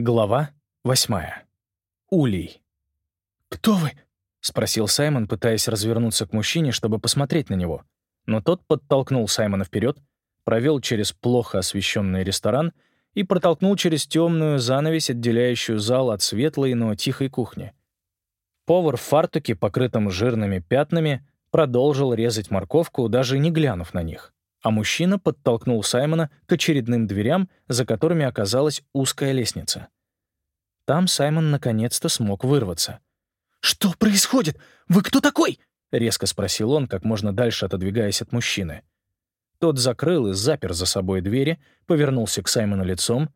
Глава восьмая. Улей. «Кто вы?» — спросил Саймон, пытаясь развернуться к мужчине, чтобы посмотреть на него. Но тот подтолкнул Саймона вперед, провел через плохо освещенный ресторан и протолкнул через темную занавесь, отделяющую зал от светлой, но тихой кухни. Повар в фартуке, покрытом жирными пятнами, продолжил резать морковку, даже не глянув на них а мужчина подтолкнул Саймона к очередным дверям, за которыми оказалась узкая лестница. Там Саймон наконец-то смог вырваться. «Что происходит? Вы кто такой?» — резко спросил он, как можно дальше отодвигаясь от мужчины. Тот закрыл и запер за собой двери, повернулся к Саймону лицом,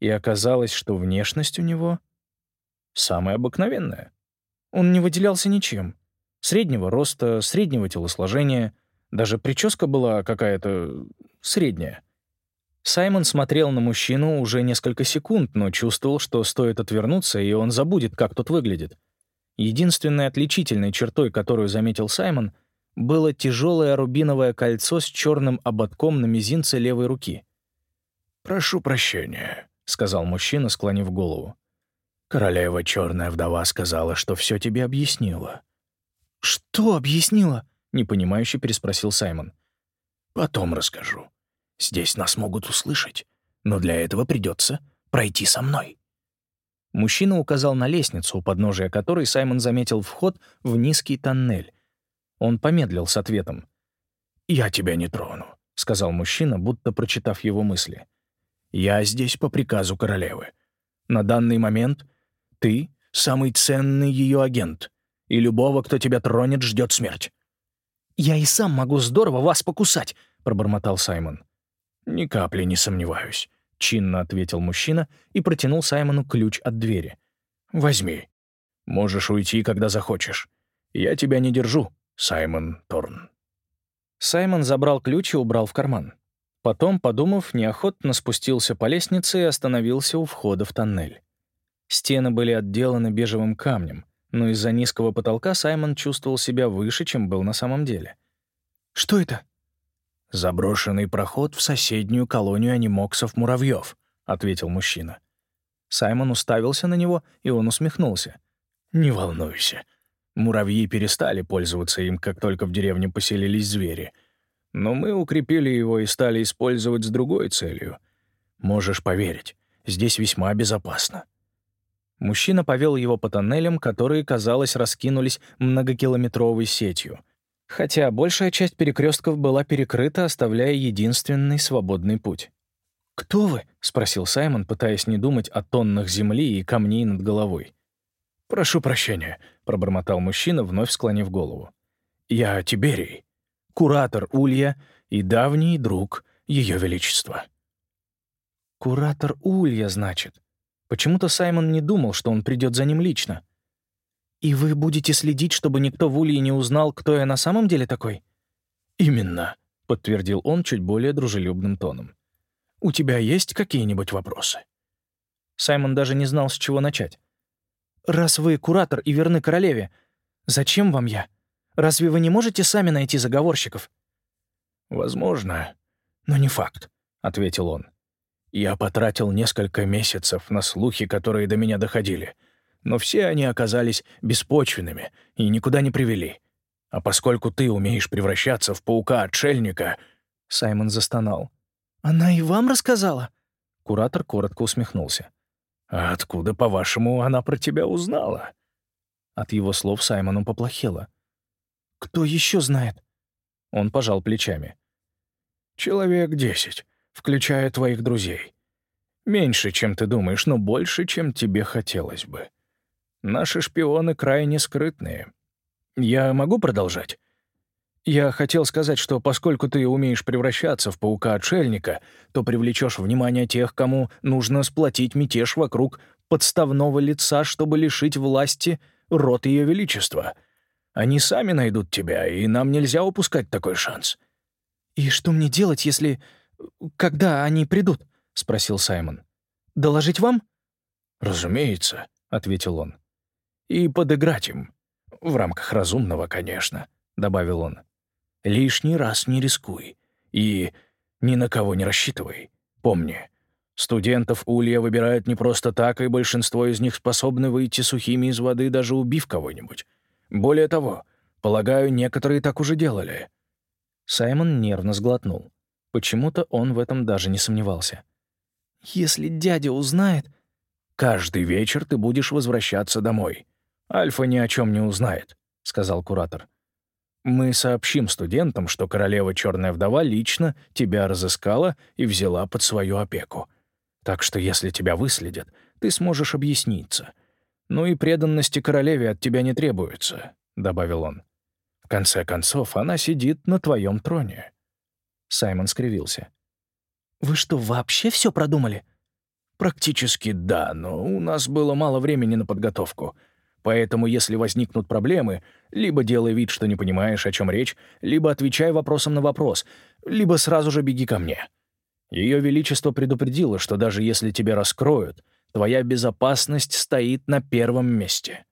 и оказалось, что внешность у него самая обыкновенная. Он не выделялся ничем. Среднего роста, среднего телосложения, даже прическа была какая-то средняя. Саймон смотрел на мужчину уже несколько секунд, но чувствовал, что стоит отвернуться, и он забудет, как тот выглядит. Единственной отличительной чертой, которую заметил Саймон, было тяжелое рубиновое кольцо с черным ободком на мизинце левой руки. «Прошу прощения», — сказал мужчина, склонив голову. «Королева Черная Вдова сказала, что все тебе объяснила». «Что объяснила?» — непонимающе переспросил Саймон. «Потом расскажу. Здесь нас могут услышать, но для этого придется пройти со мной». Мужчина указал на лестницу, у подножия которой Саймон заметил вход в низкий тоннель. Он помедлил с ответом. «Я тебя не трону», — сказал мужчина, будто прочитав его мысли. «Я здесь по приказу королевы. На данный момент ты — самый ценный ее агент, и любого, кто тебя тронет, ждет смерть. «Я и сам могу здорово вас покусать», — пробормотал Саймон. «Ни капли не сомневаюсь», — чинно ответил мужчина и протянул Саймону ключ от двери. «Возьми. Можешь уйти, когда захочешь. Я тебя не держу, Саймон Торн». Саймон забрал ключ и убрал в карман. Потом, подумав, неохотно спустился по лестнице и остановился у входа в тоннель. Стены были отделаны бежевым камнем, но из-за низкого потолка Саймон чувствовал себя выше, чем был на самом деле. «Что это?» «Заброшенный проход в соседнюю колонию анимоксов-муравьев», — ответил мужчина. Саймон уставился на него, и он усмехнулся. «Не волнуйся. Муравьи перестали пользоваться им, как только в деревне поселились звери. Но мы укрепили его и стали использовать с другой целью. Можешь поверить, здесь весьма безопасно. Мужчина повел его по тоннелям, которые, казалось, раскинулись многокилометровой сетью. Хотя большая часть перекрестков была перекрыта, оставляя единственный свободный путь. «Кто вы?» — спросил Саймон, пытаясь не думать о тоннах земли и камней над головой. «Прошу прощения», — пробормотал мужчина, вновь склонив голову. «Я Тиберий, куратор Улья и давний друг Ее Величества». «Куратор Улья, значит?» Почему-то Саймон не думал, что он придет за ним лично. «И вы будете следить, чтобы никто в Улье не узнал, кто я на самом деле такой?» «Именно», — подтвердил он чуть более дружелюбным тоном. «У тебя есть какие-нибудь вопросы?» Саймон даже не знал, с чего начать. «Раз вы куратор и верны королеве, зачем вам я? Разве вы не можете сами найти заговорщиков?» «Возможно, но не факт», — ответил он. Я потратил несколько месяцев на слухи, которые до меня доходили, но все они оказались беспочвенными и никуда не привели. А поскольку ты умеешь превращаться в паука-отшельника...» Саймон застонал. «Она и вам рассказала?» Куратор коротко усмехнулся. «А откуда, по-вашему, она про тебя узнала?» От его слов Саймону поплохело. «Кто еще знает?» Он пожал плечами. «Человек десять включая твоих друзей. Меньше, чем ты думаешь, но больше, чем тебе хотелось бы. Наши шпионы крайне скрытные. Я могу продолжать? Я хотел сказать, что поскольку ты умеешь превращаться в паука-отшельника, то привлечешь внимание тех, кому нужно сплотить мятеж вокруг подставного лица, чтобы лишить власти рот Ее Величества. Они сами найдут тебя, и нам нельзя упускать такой шанс. «И что мне делать, если «Когда они придут?» — спросил Саймон. «Доложить вам?» «Разумеется», — ответил он. «И подыграть им. В рамках разумного, конечно», — добавил он. «Лишний раз не рискуй. И ни на кого не рассчитывай. Помни, Студентов Улья выбирают не просто так, и большинство из них способны выйти сухими из воды, даже убив кого-нибудь. Более того, полагаю, некоторые так уже делали». Саймон нервно сглотнул. Почему-то он в этом даже не сомневался. «Если дядя узнает...» «Каждый вечер ты будешь возвращаться домой. Альфа ни о чем не узнает», — сказал куратор. «Мы сообщим студентам, что королева Черная Вдова лично тебя разыскала и взяла под свою опеку. Так что если тебя выследят, ты сможешь объясниться. Ну и преданности королеве от тебя не требуется», — добавил он. «В конце концов, она сидит на твоем троне». Саймон скривился. «Вы что, вообще все продумали?» «Практически да, но у нас было мало времени на подготовку. Поэтому, если возникнут проблемы, либо делай вид, что не понимаешь, о чем речь, либо отвечай вопросом на вопрос, либо сразу же беги ко мне». Ее Величество предупредило, что даже если тебя раскроют, твоя безопасность стоит на первом месте.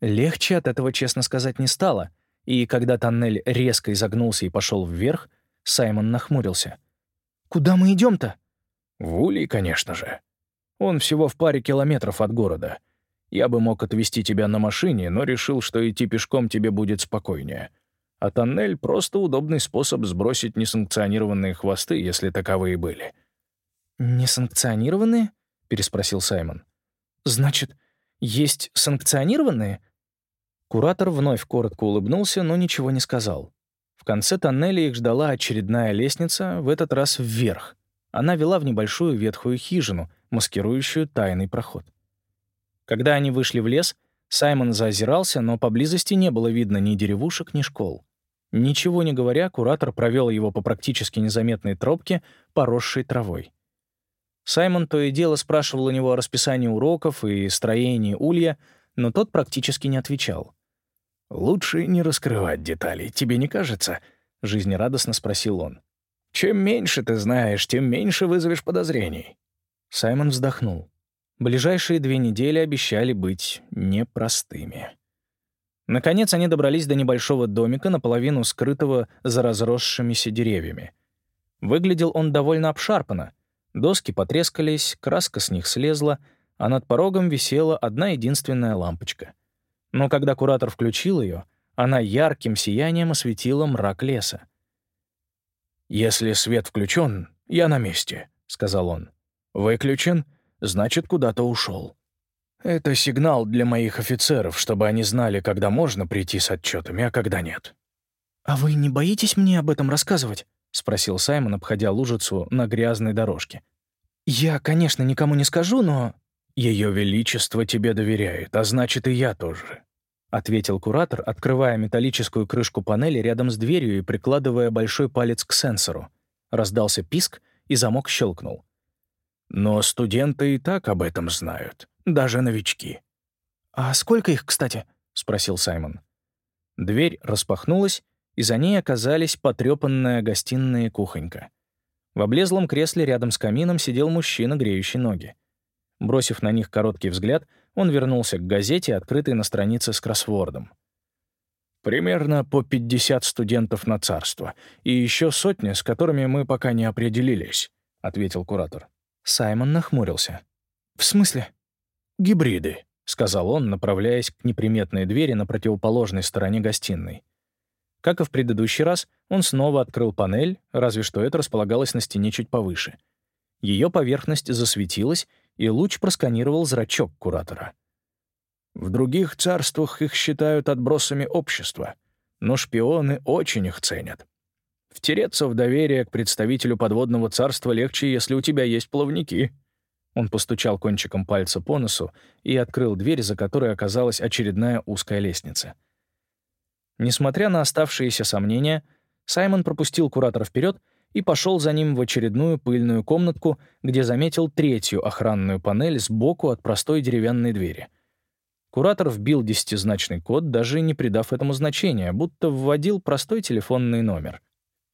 Легче от этого, честно сказать, не стало, и когда тоннель резко изогнулся и пошел вверх, Саймон нахмурился. «Куда мы идем-то?» «В Улей, конечно же. Он всего в паре километров от города. Я бы мог отвезти тебя на машине, но решил, что идти пешком тебе будет спокойнее. А тоннель — просто удобный способ сбросить несанкционированные хвосты, если таковые были». «Несанкционированные?» — переспросил Саймон. «Значит, есть санкционированные?» Куратор вновь коротко улыбнулся, но ничего не сказал. В конце тоннеля их ждала очередная лестница, в этот раз вверх. Она вела в небольшую ветхую хижину, маскирующую тайный проход. Когда они вышли в лес, Саймон заозирался, но поблизости не было видно ни деревушек, ни школ. Ничего не говоря, куратор провел его по практически незаметной тропке, поросшей травой. Саймон то и дело спрашивал у него о расписании уроков и строении улья, но тот практически не отвечал. «Лучше не раскрывать деталей, тебе не кажется?» — жизнерадостно спросил он. «Чем меньше ты знаешь, тем меньше вызовешь подозрений». Саймон вздохнул. Ближайшие две недели обещали быть непростыми. Наконец они добрались до небольшого домика, наполовину скрытого за разросшимися деревьями. Выглядел он довольно обшарпанно. Доски потрескались, краска с них слезла, а над порогом висела одна единственная лампочка — но когда куратор включил ее, она ярким сиянием осветила мрак леса. «Если свет включен, я на месте», — сказал он. «Выключен, значит, куда-то ушел. Это сигнал для моих офицеров, чтобы они знали, когда можно прийти с отчетами, а когда нет». «А вы не боитесь мне об этом рассказывать?» — спросил Саймон, обходя лужицу на грязной дорожке. «Я, конечно, никому не скажу, но...» «Ее Величество тебе доверяет, а значит, и я тоже», — ответил куратор, открывая металлическую крышку панели рядом с дверью и прикладывая большой палец к сенсору. Раздался писк, и замок щелкнул. «Но студенты и так об этом знают, даже новички». «А сколько их, кстати?» — спросил Саймон. Дверь распахнулась, и за ней оказались потрёпанная гостиная кухонька. В облезлом кресле рядом с камином сидел мужчина, греющий ноги. Бросив на них короткий взгляд, он вернулся к газете, открытой на странице с кроссвордом. «Примерно по 50 студентов на царство, и еще сотни, с которыми мы пока не определились», — ответил куратор. Саймон нахмурился. «В смысле?» «Гибриды», — сказал он, направляясь к неприметной двери на противоположной стороне гостиной. Как и в предыдущий раз, он снова открыл панель, разве что это располагалось на стене чуть повыше. Ее поверхность засветилась, и луч просканировал зрачок куратора. В других царствах их считают отбросами общества, но шпионы очень их ценят. Втереться в доверие к представителю подводного царства легче, если у тебя есть плавники. Он постучал кончиком пальца по носу и открыл дверь, за которой оказалась очередная узкая лестница. Несмотря на оставшиеся сомнения, Саймон пропустил куратора вперед и пошел за ним в очередную пыльную комнатку, где заметил третью охранную панель сбоку от простой деревянной двери. Куратор вбил десятизначный код, даже не придав этому значения, будто вводил простой телефонный номер.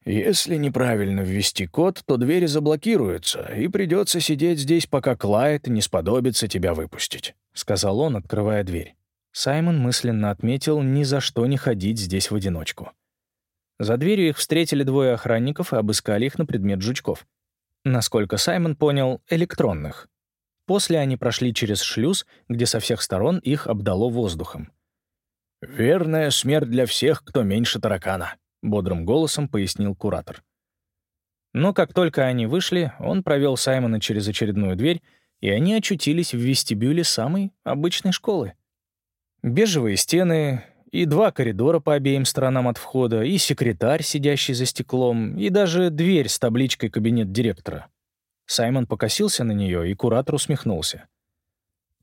«Если неправильно ввести код, то двери заблокируются, и придется сидеть здесь, пока Клайд не сподобится тебя выпустить», — сказал он, открывая дверь. Саймон мысленно отметил ни за что не ходить здесь в одиночку. За дверью их встретили двое охранников и обыскали их на предмет жучков. Насколько Саймон понял, электронных. После они прошли через шлюз, где со всех сторон их обдало воздухом. «Верная смерть для всех, кто меньше таракана», — бодрым голосом пояснил куратор. Но как только они вышли, он провел Саймона через очередную дверь, и они очутились в вестибюле самой обычной школы. Бежевые стены, и два коридора по обеим сторонам от входа, и секретарь, сидящий за стеклом, и даже дверь с табличкой «Кабинет директора». Саймон покосился на нее, и куратор усмехнулся.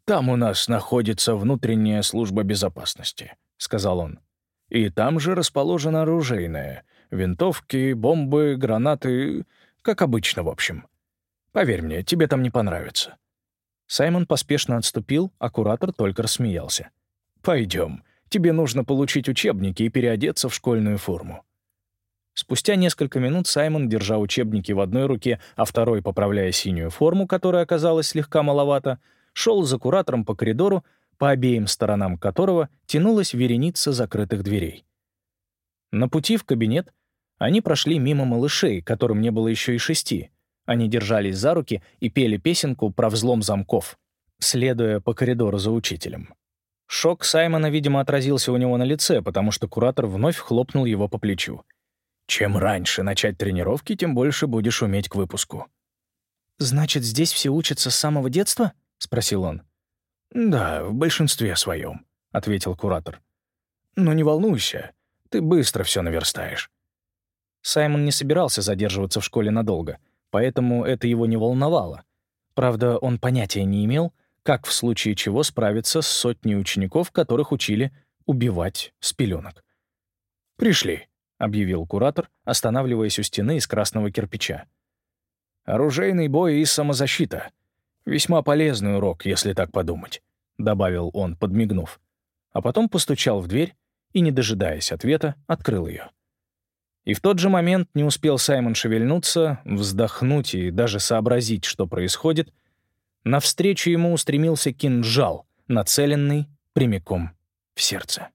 «Там у нас находится внутренняя служба безопасности», — сказал он. «И там же расположена оружейная. Винтовки, бомбы, гранаты, как обычно, в общем. Поверь мне, тебе там не понравится». Саймон поспешно отступил, а куратор только рассмеялся. «Пойдем. Тебе нужно получить учебники и переодеться в школьную форму». Спустя несколько минут Саймон, держа учебники в одной руке, а второй поправляя синюю форму, которая оказалась слегка маловато, шел за куратором по коридору, по обеим сторонам которого тянулась вереница закрытых дверей. На пути в кабинет они прошли мимо малышей, которым не было еще и шести. Они держались за руки и пели песенку про взлом замков, следуя по коридору за учителем. Шок Саймона, видимо, отразился у него на лице, потому что куратор вновь хлопнул его по плечу. «Чем раньше начать тренировки, тем больше будешь уметь к выпуску». «Значит, здесь все учатся с самого детства?» — спросил он. «Да, в большинстве своем», — ответил куратор. «Но не волнуйся, ты быстро все наверстаешь». Саймон не собирался задерживаться в школе надолго, поэтому это его не волновало. Правда, он понятия не имел, как в случае чего справиться с сотней учеников, которых учили убивать с пеленок. «Пришли», — объявил куратор, останавливаясь у стены из красного кирпича. «Оружейный бой и самозащита. Весьма полезный урок, если так подумать», — добавил он, подмигнув. А потом постучал в дверь и, не дожидаясь ответа, открыл ее. И в тот же момент не успел Саймон шевельнуться, вздохнуть и даже сообразить, что происходит — Навстречу ему устремился кинжал, нацеленный прямиком в сердце.